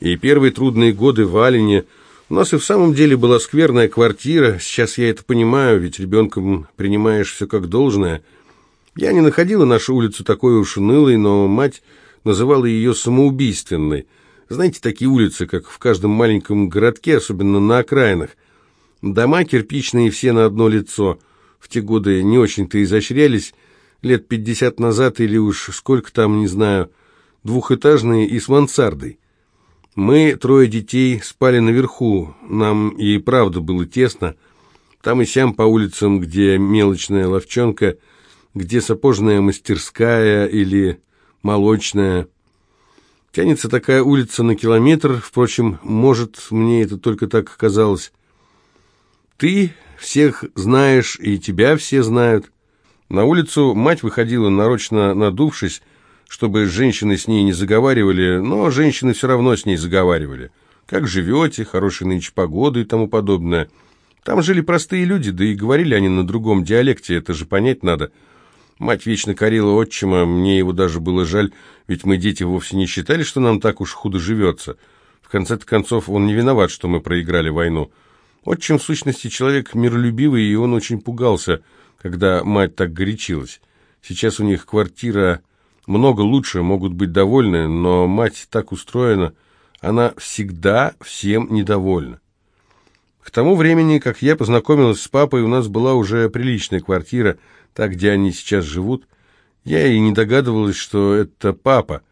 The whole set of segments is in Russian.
И первые трудные годы в Алине у нас и в самом деле была скверная квартира. Сейчас я это понимаю, ведь ребенком принимаешь все как должное. Я не находила нашу улицу такой уж унылой, но мать называла ее самоубийственной. Знаете, такие улицы, как в каждом маленьком городке, особенно на окраинах. Дома кирпичные все на одно лицо. В те годы не очень-то изощрялись. Лет пятьдесят назад или уж сколько там, не знаю, двухэтажные и с мансардой. Мы, трое детей, спали наверху. Нам и правда было тесно. Там и сям по улицам, где мелочная ловчонка, где сапожная мастерская или молочная. Тянется такая улица на километр, впрочем, может, мне это только так казалось. Ты всех знаешь, и тебя все знают. На улицу мать выходила, нарочно надувшись, чтобы женщины с ней не заговаривали, но женщины все равно с ней заговаривали. Как живете, хорошей нынче погода и тому подобное. Там жили простые люди, да и говорили они на другом диалекте, это же понять надо. Мать вечно корила отчима, мне его даже было жаль, ведь мы, дети, вовсе не считали, что нам так уж худо живется. В конце концов, он не виноват, что мы проиграли войну. Отчим, в сущности, человек миролюбивый, и он очень пугался, когда мать так горячилась. Сейчас у них квартира много лучше, могут быть довольны, но мать так устроена, она всегда всем недовольна. К тому времени, как я познакомилась с папой, у нас была уже приличная квартира, так, где они сейчас живут. Я и не догадывалась, что это папа.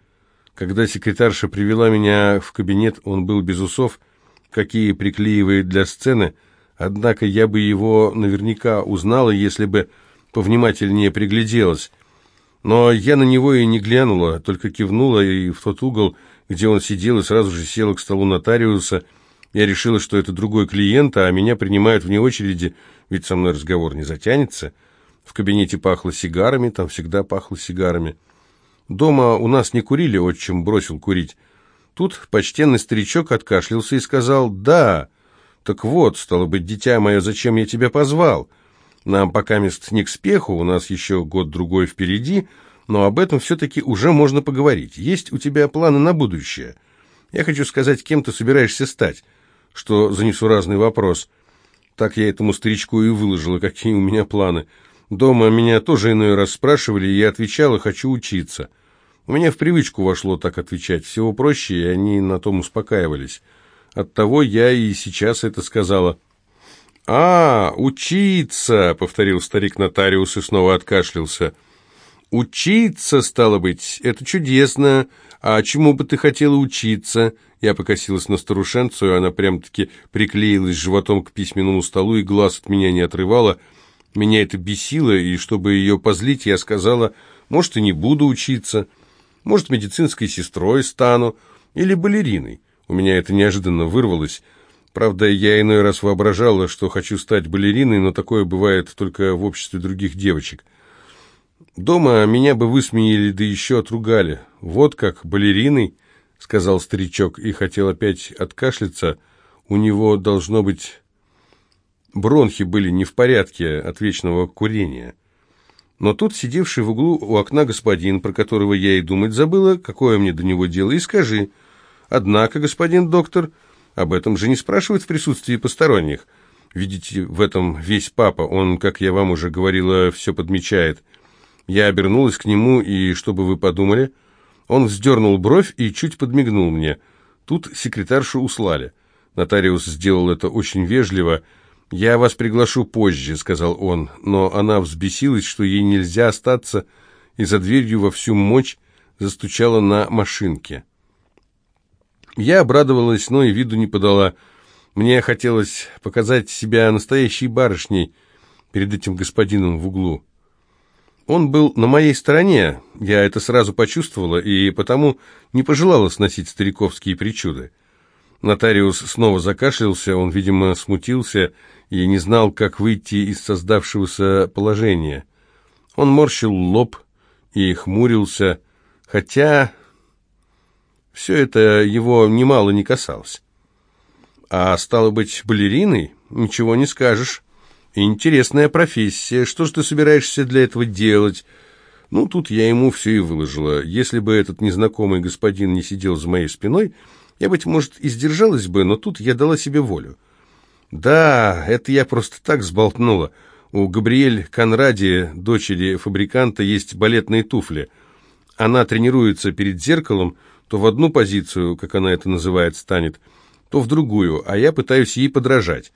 Когда секретарша привела меня в кабинет, он был без усов, какие приклеивает для сцены, однако я бы его наверняка узнала, если бы повнимательнее пригляделась. Но я на него и не глянула, только кивнула и в тот угол, где он сидел, и сразу же села к столу нотариуса. Я решила, что это другой клиент, а меня принимают вне очереди, ведь со мной разговор не затянется. В кабинете пахло сигарами, там всегда пахло сигарами. Дома у нас не курили, отчим бросил курить. Тут почтенный старичок откашлялся и сказал «Да». «Так вот, стало быть, дитя мое, зачем я тебя позвал?» Нам пока мест не к спеху, у нас еще год-другой впереди, но об этом все-таки уже можно поговорить. Есть у тебя планы на будущее? Я хочу сказать, кем ты собираешься стать, что за несуразный вопрос. Так я этому старичку и выложила, какие у меня планы. Дома меня тоже иной раз спрашивали, и я отвечала, хочу учиться. У меня в привычку вошло так отвечать, всего проще, и они на том успокаивались. Оттого я и сейчас это сказала. «А, учиться!» — повторил старик-нотариус и снова откашлялся. «Учиться, стало быть, это чудесно. А чему бы ты хотела учиться?» Я покосилась на старушенцу, и она прям-таки приклеилась животом к письменному столу и глаз от меня не отрывала. Меня это бесило, и чтобы ее позлить, я сказала, «Может, и не буду учиться. Может, медицинской сестрой стану. Или балериной». У меня это неожиданно вырвалось. Правда, я иной раз воображала, что хочу стать балериной, но такое бывает только в обществе других девочек. Дома меня бы высмеяли, да еще отругали. Вот как, балериной, — сказал старичок и хотел опять откашляться. У него, должно быть, бронхи были не в порядке от вечного курения. Но тут сидевший в углу у окна господин, про которого я и думать забыла, какое мне до него дело, и скажи. Однако, господин доктор, — об этом же не спрашивают в присутствии посторонних. Видите, в этом весь папа, он, как я вам уже говорила, все подмечает. Я обернулась к нему, и, чтобы вы подумали, он вздернул бровь и чуть подмигнул мне. Тут секретаршу услали. Нотариус сделал это очень вежливо. «Я вас приглашу позже», — сказал он, но она взбесилась, что ей нельзя остаться, и за дверью во всю мощь застучала на машинке. Я обрадовалась, но и виду не подала. Мне хотелось показать себя настоящей барышней перед этим господином в углу. Он был на моей стороне, я это сразу почувствовала, и потому не пожелала сносить стариковские причуды. Нотариус снова закашлялся, он, видимо, смутился и не знал, как выйти из создавшегося положения. Он морщил лоб и хмурился, хотя все это его немало не касалось. А стало быть, балериной? Ничего не скажешь. Интересная профессия. Что же ты собираешься для этого делать? Ну, тут я ему все и выложила. Если бы этот незнакомый господин не сидел за моей спиной, Я, быть может, и сдержалась бы, но тут я дала себе волю. Да, это я просто так сболтнула. У Габриэль Конради, дочери фабриканта, есть балетные туфли. Она тренируется перед зеркалом, то в одну позицию, как она это называет, станет, то в другую, а я пытаюсь ей подражать.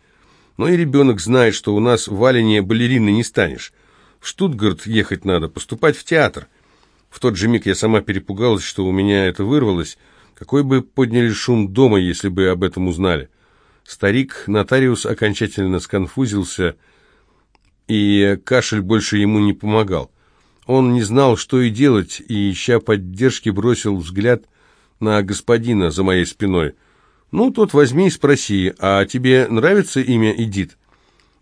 Но и ребенок знает, что у нас в Алине балерины не станешь. В Штутгарт ехать надо, поступать в театр. В тот же миг я сама перепугалась, что у меня это вырвалось. Какой бы подняли шум дома, если бы об этом узнали. Старик-нотариус окончательно сконфузился, и кашель больше ему не помогал. Он не знал, что и делать, и, ища поддержки, бросил взгляд на господина за моей спиной. «Ну, тот возьми и спроси, а тебе нравится имя Эдит?»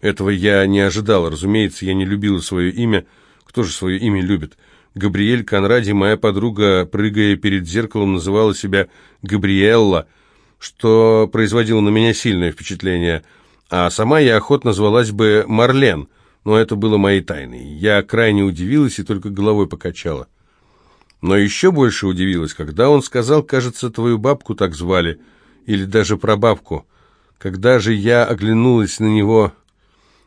Этого я не ожидал, разумеется, я не любила свое имя. Кто же свое имя любит? Габриэль Конради, моя подруга, прыгая перед зеркалом, называла себя Габриэлла, что производило на меня сильное впечатление. А сама я охотно звалась бы Марлен, но это было моей тайной. Я крайне удивилась и только головой покачала. Но еще больше удивилась, когда он сказал, кажется, твою бабку так звали, или даже прабабку. Когда же я оглянулась на него,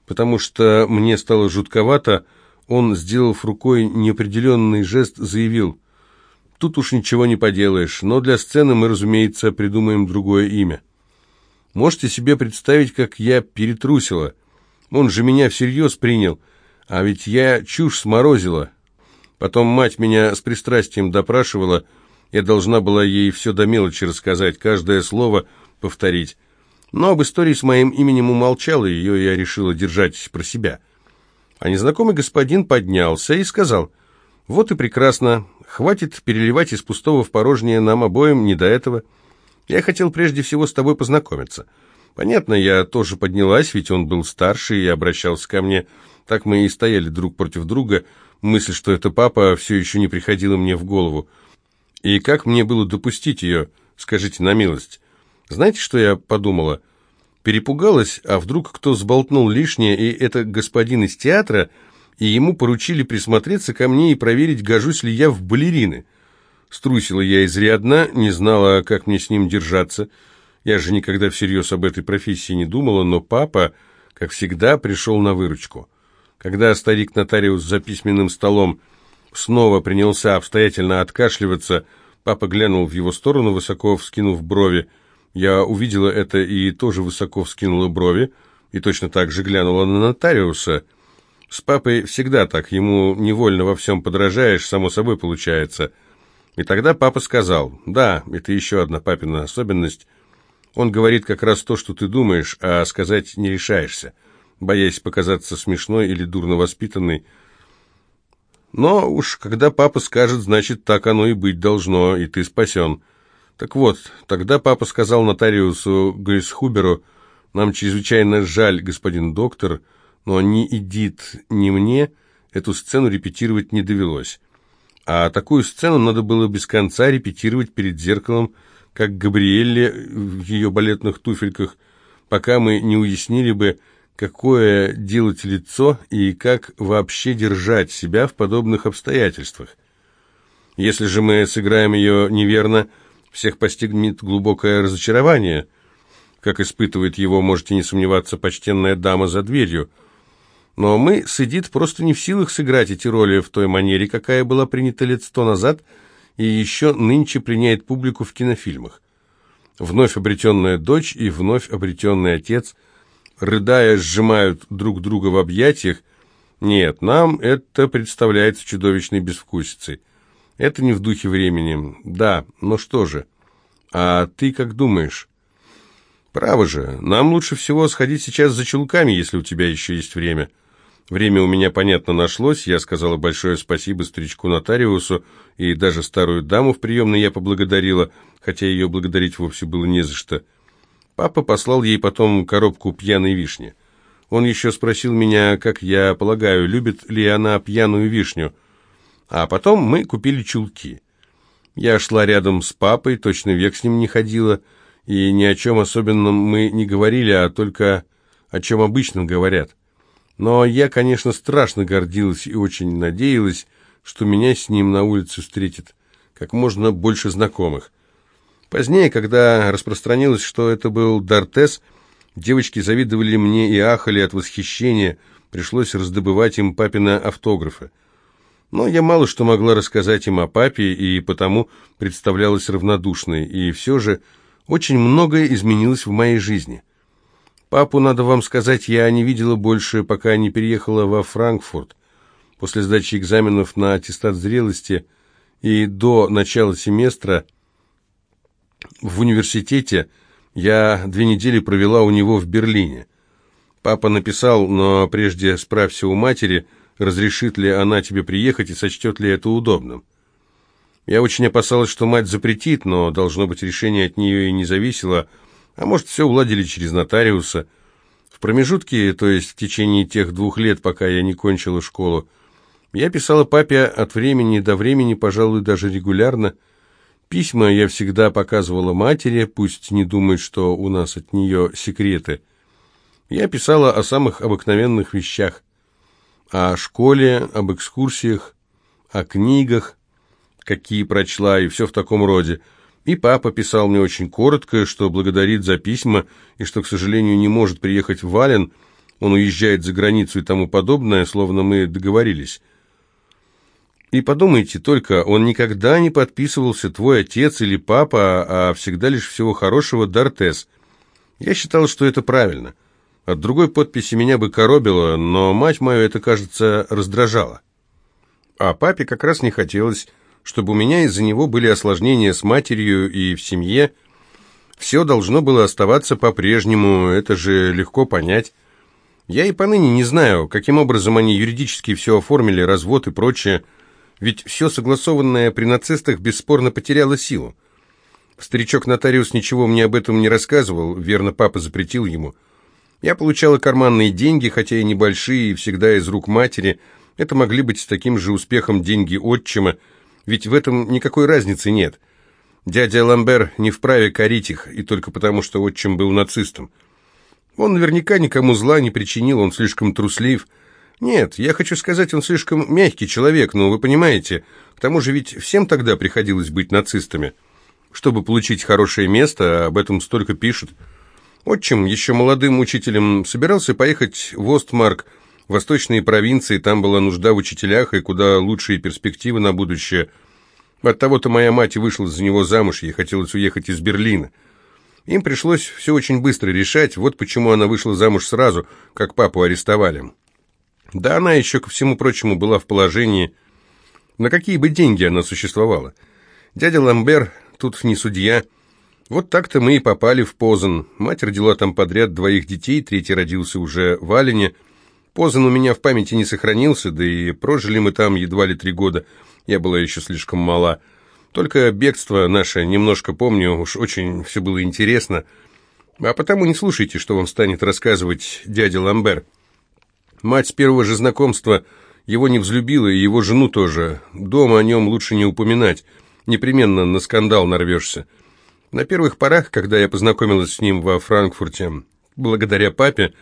потому что мне стало жутковато, он, сделав рукой неопределенный жест, заявил, «Тут уж ничего не поделаешь, но для сцены мы, разумеется, придумаем другое имя». Можете себе представить, как я перетрусила? Он же меня всерьез принял, а ведь я чушь сморозила. Потом мать меня с пристрастием допрашивала, я должна была ей все до мелочи рассказать, каждое слово повторить. Но об истории с моим именем умолчала, ее я решила держать про себя. А незнакомый господин поднялся и сказал, «Вот и прекрасно, хватит переливать из пустого в порожнее нам обоим, не до этого. Я хотел прежде всего с тобой познакомиться». Понятно, я тоже поднялась, ведь он был старше и обращался ко мне. Так мы и стояли друг против друга. Мысль, что это папа, все еще не приходила мне в голову. И как мне было допустить ее, скажите на милость? Знаете, что я подумала? Перепугалась, а вдруг кто сболтнул лишнее, и это господин из театра, и ему поручили присмотреться ко мне и проверить, гожусь ли я в балерины. Струсила я изрядно, не знала, как мне с ним держаться. Я же никогда всерьез об этой профессии не думала, но папа, как всегда, пришел на выручку. Когда старик-нотариус за письменным столом снова принялся обстоятельно откашливаться, папа глянул в его сторону, высоко вскинув брови, я увидела это и тоже высоко вскинула брови, и точно так же глянула на нотариуса. С папой всегда так, ему невольно во всем подражаешь, само собой получается. И тогда папа сказал, да, это еще одна папина особенность, он говорит как раз то, что ты думаешь, а сказать не решаешься, боясь показаться смешной или дурно воспитанной. Но уж когда папа скажет, значит, так оно и быть должно, и ты спасен. Так вот, тогда папа сказал нотариусу Грисхуберу, «Нам чрезвычайно жаль, господин доктор, но ни Эдит, ни мне эту сцену репетировать не довелось. А такую сцену надо было без конца репетировать перед зеркалом, как Габриэлле в ее балетных туфельках, пока мы не уяснили бы, какое делать лицо и как вообще держать себя в подобных обстоятельствах. Если же мы сыграем ее неверно, всех постигнет глубокое разочарование. Как испытывает его, можете не сомневаться, почтенная дама за дверью. Но мы с Эдит просто не в силах сыграть эти роли в той манере, какая была принята лет сто назад, и еще нынче приняет публику в кинофильмах. Вновь обретенная дочь и вновь обретенный отец, рыдая, сжимают друг друга в объятиях. Нет, нам это представляется чудовищной безвкусицей. Это не в духе времени. Да, но что же? А ты как думаешь? Право же, нам лучше всего сходить сейчас за чулками, если у тебя еще есть время. Время у меня, понятно, нашлось. Я сказала большое спасибо старичку-нотариусу, и даже старую даму в приемной я поблагодарила, хотя ее благодарить вовсе было не за что. Папа послал ей потом коробку пьяной вишни. Он еще спросил меня, как я полагаю, любит ли она пьяную вишню. А потом мы купили чулки. Я шла рядом с папой, точно век с ним не ходила, и ни о чем особенном мы не говорили, а только о чем обычно говорят. Но я, конечно, страшно гордилась и очень надеялась, что меня с ним на улице встретит как можно больше знакомых. Позднее, когда распространилось, что это был Дортес, девочки завидовали мне и ахали от восхищения, пришлось раздобывать им папина автографы. Но я мало что могла рассказать им о папе, и потому представлялась равнодушной, и все же очень многое изменилось в моей жизни. Папу, надо вам сказать, я не видела больше, пока не переехала во Франкфурт. После сдачи экзаменов на аттестат зрелости и до начала семестра в университете я две недели провела у него в Берлине. Папа написал, но прежде справься у матери – разрешит ли она тебе приехать и сочтет ли это удобным. Я очень опасалась, что мать запретит, но, должно быть, решение от нее и не зависело, а может, все уладили через нотариуса. В промежутке, то есть в течение тех двух лет, пока я не кончила школу, я писала папе от времени до времени, пожалуй, даже регулярно. Письма я всегда показывала матери, пусть не думает, что у нас от нее секреты. Я писала о самых обыкновенных вещах о школе, об экскурсиях, о книгах, какие прочла, и все в таком роде. И папа писал мне очень коротко, что благодарит за письма, и что, к сожалению, не может приехать в Вален, он уезжает за границу и тому подобное, словно мы договорились. И подумайте только, он никогда не подписывался «твой отец» или «папа», а всегда лишь всего хорошего «Дортес». Я считал, что это правильно – от другой подписи меня бы коробило, но мать мою это, кажется, раздражало. А папе как раз не хотелось, чтобы у меня из-за него были осложнения с матерью и в семье. Все должно было оставаться по-прежнему, это же легко понять. Я и поныне не знаю, каким образом они юридически все оформили, развод и прочее, ведь все согласованное при нацистах бесспорно потеряло силу. Старичок-нотариус ничего мне об этом не рассказывал, верно, папа запретил ему – я получала карманные деньги, хотя и небольшие, и всегда из рук матери. Это могли быть с таким же успехом деньги отчима, ведь в этом никакой разницы нет. Дядя Ламбер не вправе корить их, и только потому, что отчим был нацистом. Он наверняка никому зла не причинил, он слишком труслив. Нет, я хочу сказать, он слишком мягкий человек, но вы понимаете, к тому же ведь всем тогда приходилось быть нацистами. Чтобы получить хорошее место, об этом столько пишут. Отчим, еще молодым учителем, собирался поехать в Остмарк, восточные провинции, там была нужда в учителях и куда лучшие перспективы на будущее. От того-то моя мать и вышла за него замуж, ей хотелось уехать из Берлина. Им пришлось все очень быстро решать, вот почему она вышла замуж сразу, как папу арестовали. Да она еще, ко всему прочему, была в положении, на какие бы деньги она существовала. Дядя Ламбер тут не судья, вот так-то мы и попали в Позан. Мать родила там подряд двоих детей, третий родился уже в Алине. Позан у меня в памяти не сохранился, да и прожили мы там едва ли три года. Я была еще слишком мала. Только бегство наше немножко помню, уж очень все было интересно. А потому не слушайте, что вам станет рассказывать дядя Ламбер. Мать с первого же знакомства его не взлюбила, и его жену тоже. Дома о нем лучше не упоминать. Непременно на скандал нарвешься. На первых порах, когда я познакомилась с ним во Франкфурте, благодаря папе,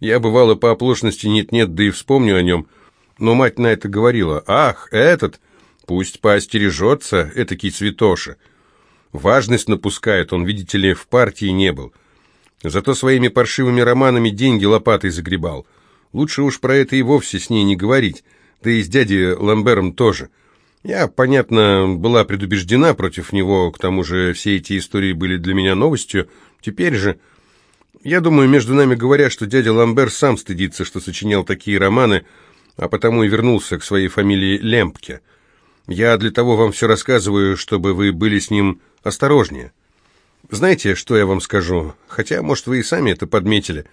я бывала по оплошности нет-нет, да и вспомню о нем. Но мать на это говорила, «Ах, этот, пусть поостережется, этакий святоша. Важность напускает, он, видите ли, в партии не был. Зато своими паршивыми романами деньги лопатой загребал. Лучше уж про это и вовсе с ней не говорить, да и с дядей Ламбером тоже». Я, понятно, была предубеждена против него, к тому же все эти истории были для меня новостью. Теперь же... Я думаю, между нами говорят, что дядя Ламбер сам стыдится, что сочинял такие романы, а потому и вернулся к своей фамилии Лемпке. Я для того вам все рассказываю, чтобы вы были с ним осторожнее. Знаете, что я вам скажу? Хотя, может, вы и сами это подметили.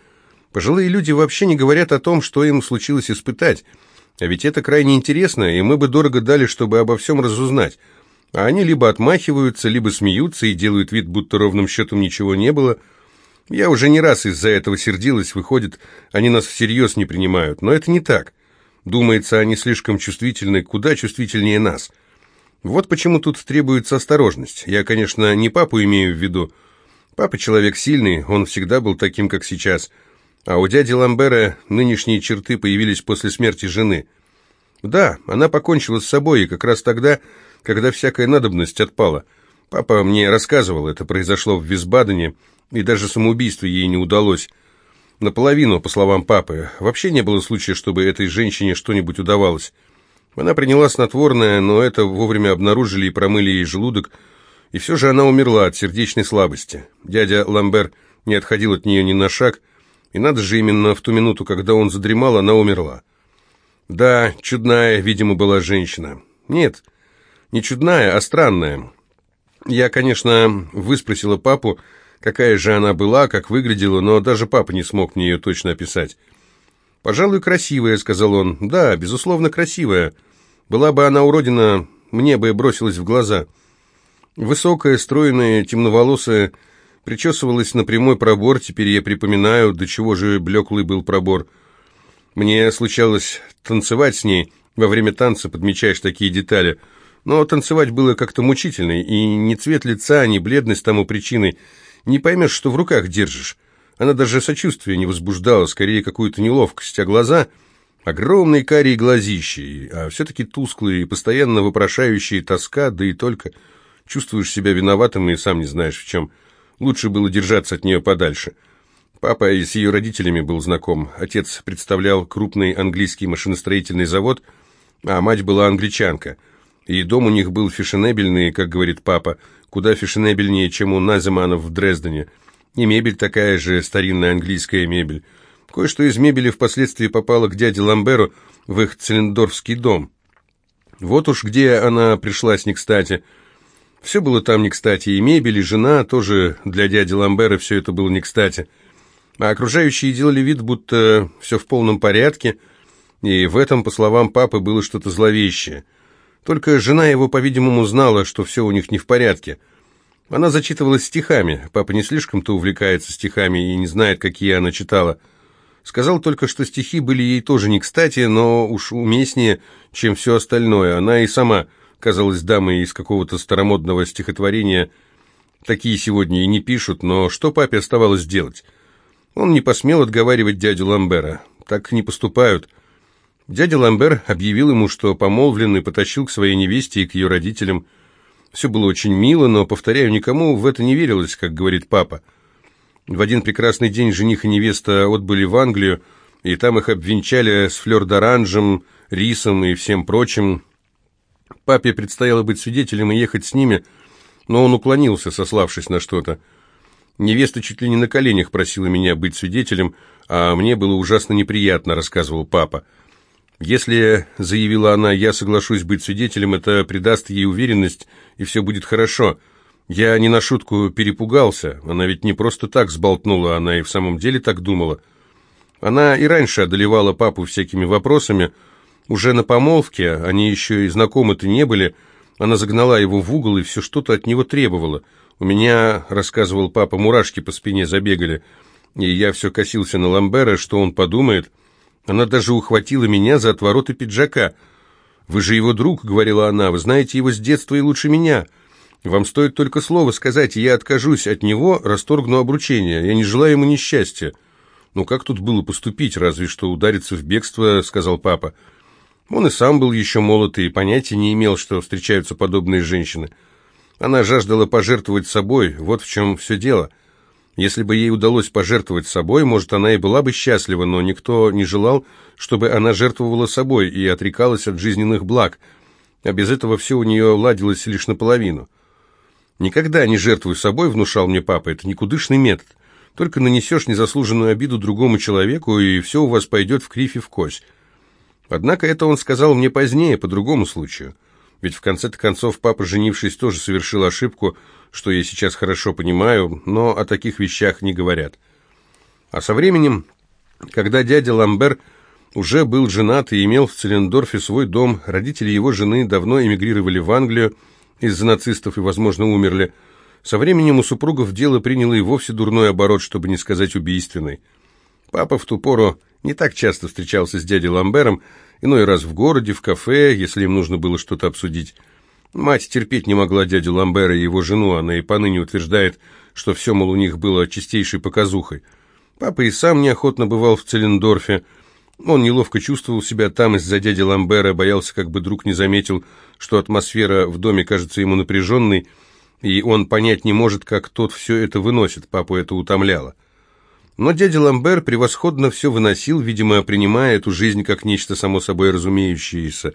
Пожилые люди вообще не говорят о том, что им случилось испытать, а ведь это крайне интересно, и мы бы дорого дали, чтобы обо всем разузнать. А они либо отмахиваются, либо смеются и делают вид, будто ровным счетом ничего не было. Я уже не раз из-за этого сердилась, выходит, они нас всерьез не принимают. Но это не так. Думается, они слишком чувствительны, куда чувствительнее нас. Вот почему тут требуется осторожность. Я, конечно, не папу имею в виду. Папа человек сильный, он всегда был таким, как сейчас – а у дяди Ламбера нынешние черты появились после смерти жены. Да, она покончила с собой, и как раз тогда, когда всякая надобность отпала. Папа мне рассказывал, это произошло в Висбадене, и даже самоубийство ей не удалось. Наполовину, по словам папы. Вообще не было случая, чтобы этой женщине что-нибудь удавалось. Она приняла снотворное, но это вовремя обнаружили и промыли ей желудок, и все же она умерла от сердечной слабости. Дядя Ламбер не отходил от нее ни на шаг, и надо же, именно в ту минуту, когда он задремал, она умерла. Да, чудная, видимо, была женщина. Нет, не чудная, а странная. Я, конечно, выспросила папу, какая же она была, как выглядела, но даже папа не смог мне ее точно описать. «Пожалуй, красивая», — сказал он. «Да, безусловно, красивая. Была бы она уродина, мне бы бросилась в глаза. Высокая, стройная, темноволосая, причесывалась на прямой пробор, теперь я припоминаю, до чего же блеклый был пробор. Мне случалось танцевать с ней, во время танца подмечаешь такие детали, но танцевать было как-то мучительно, и ни цвет лица, ни бледность тому причиной, не поймешь, что в руках держишь. Она даже сочувствия не возбуждала, скорее какую-то неловкость, а глаза Огромные карие глазищи, а все-таки тусклые и постоянно вопрошающие тоска, да и только чувствуешь себя виноватым и сам не знаешь в чем. Лучше было держаться от нее подальше. Папа и с ее родителями был знаком. Отец представлял крупный английский машиностроительный завод, а мать была англичанка. И дом у них был фешенебельный, как говорит папа, куда фешенебельнее, чем у Наземанов в Дрездене. И мебель такая же, старинная английская мебель. Кое-что из мебели впоследствии попало к дяде Ламберу в их Целендорфский дом. Вот уж где она пришлась не кстати. Все было там не кстати, и мебель, и жена, тоже для дяди Ламбера все это было не кстати. А окружающие делали вид, будто все в полном порядке, и в этом, по словам папы, было что-то зловещее. Только жена его, по-видимому, знала, что все у них не в порядке. Она зачитывалась стихами, папа не слишком-то увлекается стихами и не знает, какие она читала – Сказал только, что стихи были ей тоже не кстати, но уж уместнее, чем все остальное. Она и сама казалась дамой из какого-то старомодного стихотворения. Такие сегодня и не пишут, но что папе оставалось делать? Он не посмел отговаривать дядю Ламбера. Так не поступают. Дядя Ламбер объявил ему, что помолвленный потащил к своей невесте и к ее родителям. Все было очень мило, но, повторяю, никому в это не верилось, как говорит папа. В один прекрасный день жених и невеста отбыли в Англию, и там их обвенчали с флёр-д'оранжем, рисом и всем прочим. Папе предстояло быть свидетелем и ехать с ними, но он уклонился, сославшись на что-то. Невеста чуть ли не на коленях просила меня быть свидетелем, а мне было ужасно неприятно, рассказывал папа. Если, заявила она, я соглашусь быть свидетелем, это придаст ей уверенность, и все будет хорошо. Я не на шутку перепугался. Она ведь не просто так сболтнула, она и в самом деле так думала. Она и раньше одолевала папу всякими вопросами. Уже на помолвке, они еще и знакомы-то не были, она загнала его в угол и все что-то от него требовала. У меня, рассказывал папа, мурашки по спине забегали, и я все косился на Ламбера, что он подумает. Она даже ухватила меня за отвороты пиджака. «Вы же его друг», — говорила она, — «вы знаете его с детства и лучше меня». Вам стоит только слово сказать, и я откажусь от него, расторгну обручение. Я не желаю ему несчастья. Ну как тут было поступить, разве что удариться в бегство, сказал папа. Он и сам был еще молод и понятия не имел, что встречаются подобные женщины. Она жаждала пожертвовать собой, вот в чем все дело. Если бы ей удалось пожертвовать собой, может, она и была бы счастлива, но никто не желал, чтобы она жертвовала собой и отрекалась от жизненных благ, а без этого все у нее ладилось лишь наполовину. «Никогда не жертвуй собой», — внушал мне папа, — «это никудышный метод. Только нанесешь незаслуженную обиду другому человеку, и все у вас пойдет в кривь и в кость». Однако это он сказал мне позднее, по другому случаю. Ведь в конце-то концов папа, женившись, тоже совершил ошибку, что я сейчас хорошо понимаю, но о таких вещах не говорят. А со временем, когда дядя Ламбер уже был женат и имел в Целендорфе свой дом, родители его жены давно эмигрировали в Англию, из-за нацистов и, возможно, умерли. Со временем у супругов дело приняло и вовсе дурной оборот, чтобы не сказать убийственный. Папа в ту пору не так часто встречался с дядей Ламбером, иной раз в городе, в кафе, если им нужно было что-то обсудить. Мать терпеть не могла дядю Ламбера и его жену, она и поныне утверждает, что все, мол, у них было чистейшей показухой. Папа и сам неохотно бывал в Целендорфе, он неловко чувствовал себя там из-за дяди Ламбера, боялся, как бы друг не заметил, что атмосфера в доме кажется ему напряженной, и он понять не может, как тот все это выносит, папу это утомляло. Но дядя Ламбер превосходно все выносил, видимо, принимая эту жизнь как нечто само собой разумеющееся.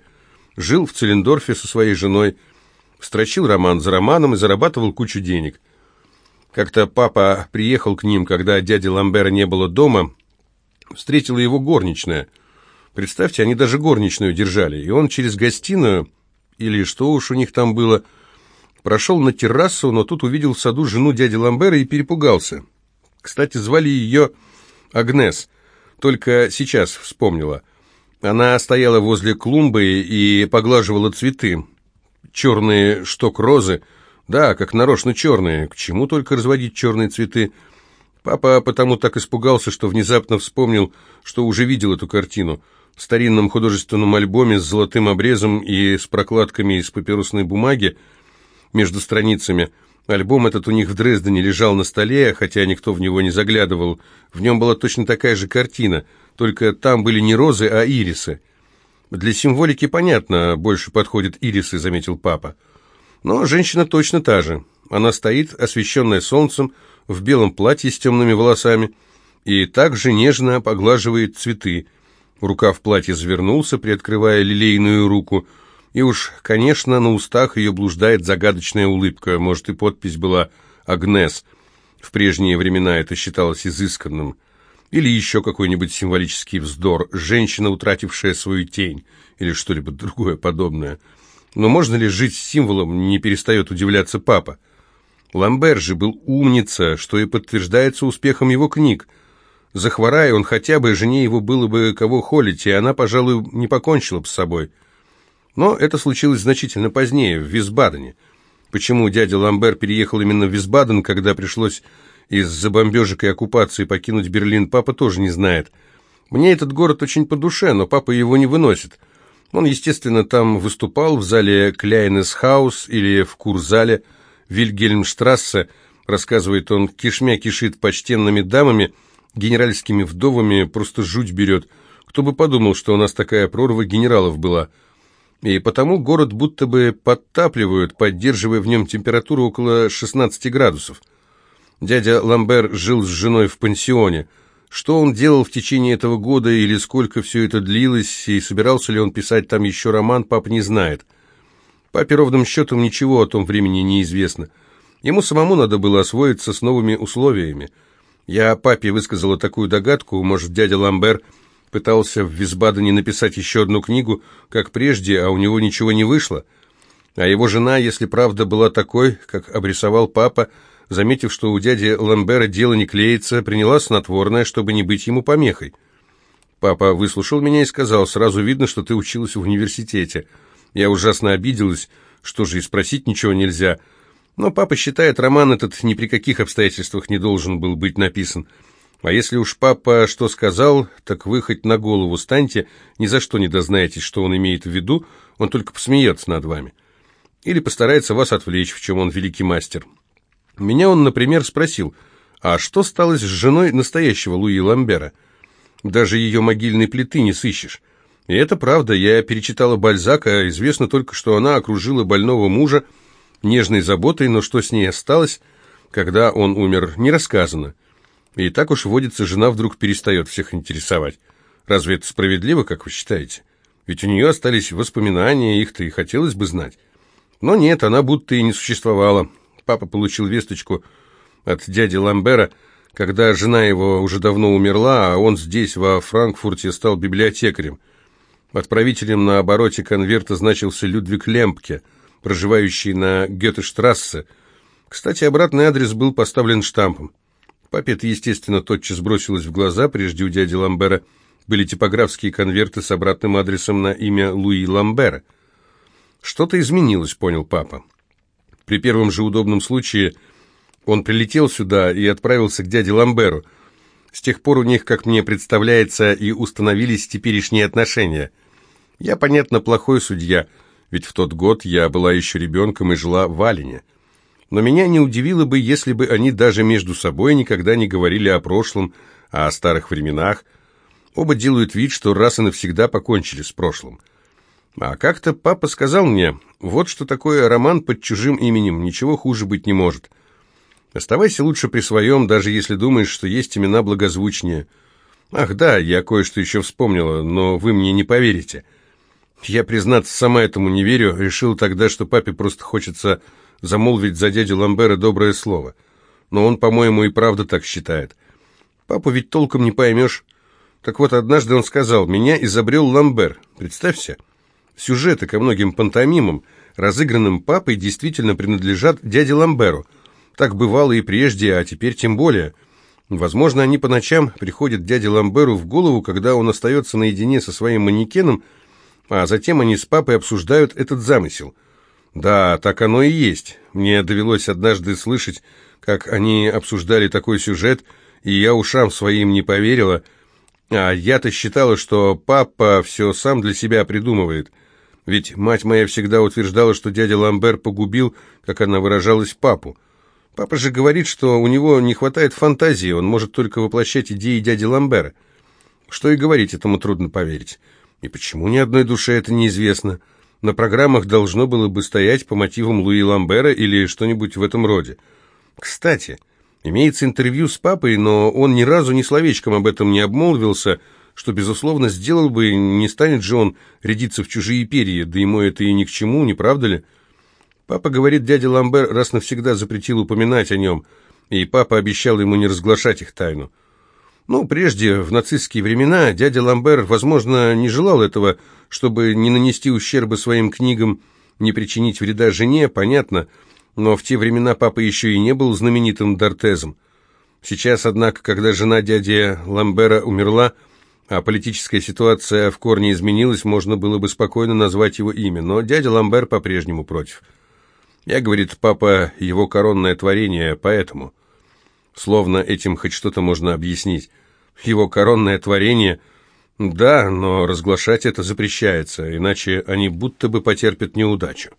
Жил в Целендорфе со своей женой, строчил роман за романом и зарабатывал кучу денег. Как-то папа приехал к ним, когда дяди Ламбера не было дома, встретила его горничная. Представьте, они даже горничную держали, и он через гостиную, или что уж у них там было, прошел на террасу, но тут увидел в саду жену дяди Ламбера и перепугался. Кстати, звали ее Агнес, только сейчас вспомнила. Она стояла возле клумбы и поглаживала цветы. Черные шток розы, да, как нарочно черные, к чему только разводить черные цветы. Папа потому так испугался, что внезапно вспомнил, что уже видел эту картину в старинном художественном альбоме с золотым обрезом и с прокладками из папиросной бумаги между страницами – Альбом этот у них в Дрездене лежал на столе, хотя никто в него не заглядывал. В нем была точно такая же картина, только там были не розы, а ирисы. «Для символики понятно, больше подходят ирисы», — заметил папа. Но женщина точно та же. Она стоит, освещенная солнцем, в белом платье с темными волосами, и также нежно поглаживает цветы. Рука в платье завернулся, приоткрывая лилейную руку — и уж, конечно, на устах ее блуждает загадочная улыбка. Может, и подпись была «Агнес». В прежние времена это считалось изысканным. Или еще какой-нибудь символический вздор. Женщина, утратившая свою тень. Или что-либо другое подобное. Но можно ли жить с символом, не перестает удивляться папа. Ламбер же был умница, что и подтверждается успехом его книг. Захворая он хотя бы, жене его было бы кого холить, и она, пожалуй, не покончила бы с собой. Но это случилось значительно позднее, в Висбадене. Почему дядя Ламбер переехал именно в Висбаден, когда пришлось из-за бомбежек и оккупации покинуть Берлин, папа тоже не знает. Мне этот город очень по душе, но папа его не выносит. Он, естественно, там выступал в зале Кляйнесхаус или в курзале Вильгельмштрассе, рассказывает он, кишмя кишит почтенными дамами, генеральскими вдовами, просто жуть берет. Кто бы подумал, что у нас такая прорва генералов была – и потому город будто бы подтапливают, поддерживая в нем температуру около 16 градусов. Дядя Ламбер жил с женой в пансионе. Что он делал в течение этого года или сколько все это длилось, и собирался ли он писать там еще роман, папа не знает. Папе ровным счетом ничего о том времени не известно. Ему самому надо было освоиться с новыми условиями. Я папе высказала такую догадку, может, дядя Ламбер пытался в Висбадене написать еще одну книгу, как прежде, а у него ничего не вышло. А его жена, если правда была такой, как обрисовал папа, заметив, что у дяди Ламбера дело не клеится, приняла снотворное, чтобы не быть ему помехой. Папа выслушал меня и сказал, сразу видно, что ты училась в университете. Я ужасно обиделась, что же и спросить ничего нельзя. Но папа считает, роман этот ни при каких обстоятельствах не должен был быть написан. А если уж папа что сказал, так вы хоть на голову станьте, ни за что не дознаетесь, что он имеет в виду, он только посмеется над вами. Или постарается вас отвлечь, в чем он великий мастер. Меня он, например, спросил, а что стало с женой настоящего Луи Ламбера? Даже ее могильной плиты не сыщешь. И это правда, я перечитала Бальзака, известно только, что она окружила больного мужа нежной заботой, но что с ней осталось, когда он умер, не рассказано. И так уж водится, жена вдруг перестает всех интересовать. Разве это справедливо, как вы считаете? Ведь у нее остались воспоминания, их-то и хотелось бы знать. Но нет, она будто и не существовала. Папа получил весточку от дяди Ламбера, когда жена его уже давно умерла, а он здесь, во Франкфурте, стал библиотекарем. Отправителем на обороте конверта значился Людвиг Лемпке, проживающий на Гетештрассе. Кстати, обратный адрес был поставлен штампом. Папе это, естественно, тотчас бросилось в глаза, прежде у дяди Ламбера были типографские конверты с обратным адресом на имя Луи Ламбера. Что-то изменилось, понял папа. При первом же удобном случае он прилетел сюда и отправился к дяде Ламберу. С тех пор у них, как мне представляется, и установились теперешние отношения. Я, понятно, плохой судья, ведь в тот год я была еще ребенком и жила в Алине но меня не удивило бы, если бы они даже между собой никогда не говорили о прошлом, а о старых временах. Оба делают вид, что раз и навсегда покончили с прошлым. А как-то папа сказал мне, вот что такое роман под чужим именем, ничего хуже быть не может. Оставайся лучше при своем, даже если думаешь, что есть имена благозвучнее. Ах да, я кое-что еще вспомнила, но вы мне не поверите. Я, признаться, сама этому не верю, решил тогда, что папе просто хочется замолвить за дядю Ламбера доброе слово. Но он, по-моему, и правда так считает. Папу ведь толком не поймешь. Так вот, однажды он сказал, меня изобрел Ламбер. Представься, сюжеты ко многим пантомимам, разыгранным папой, действительно принадлежат дяде Ламберу. Так бывало и прежде, а теперь тем более. Возможно, они по ночам приходят дяде Ламберу в голову, когда он остается наедине со своим манекеном, а затем они с папой обсуждают этот замысел. Да, так оно и есть. Мне довелось однажды слышать, как они обсуждали такой сюжет, и я ушам своим не поверила, а я-то считала, что папа все сам для себя придумывает. Ведь мать моя всегда утверждала, что дядя Ламбер погубил, как она выражалась, папу. Папа же говорит, что у него не хватает фантазии, он может только воплощать идеи дяди Ламбера. Что и говорить, этому трудно поверить. И почему ни одной душе это неизвестно? На программах должно было бы стоять по мотивам Луи Ламбера или что-нибудь в этом роде. Кстати, имеется интервью с папой, но он ни разу ни словечком об этом не обмолвился, что, безусловно, сделал бы, не станет же он рядиться в чужие перья, да ему это и ни к чему, не правда ли? Папа говорит, дядя Ламбер раз навсегда запретил упоминать о нем, и папа обещал ему не разглашать их тайну. Ну, прежде, в нацистские времена, дядя Ламбер, возможно, не желал этого, чтобы не нанести ущерба своим книгам, не причинить вреда жене, понятно, но в те времена папа еще и не был знаменитым Дортезом. Сейчас, однако, когда жена дяди Ламбера умерла, а политическая ситуация в корне изменилась, можно было бы спокойно назвать его имя, но дядя Ламбер по-прежнему против. Я, говорит папа, его коронное творение, поэтому... Словно этим хоть что-то можно объяснить. Его коронное творение... Да, но разглашать это запрещается, иначе они будто бы потерпят неудачу.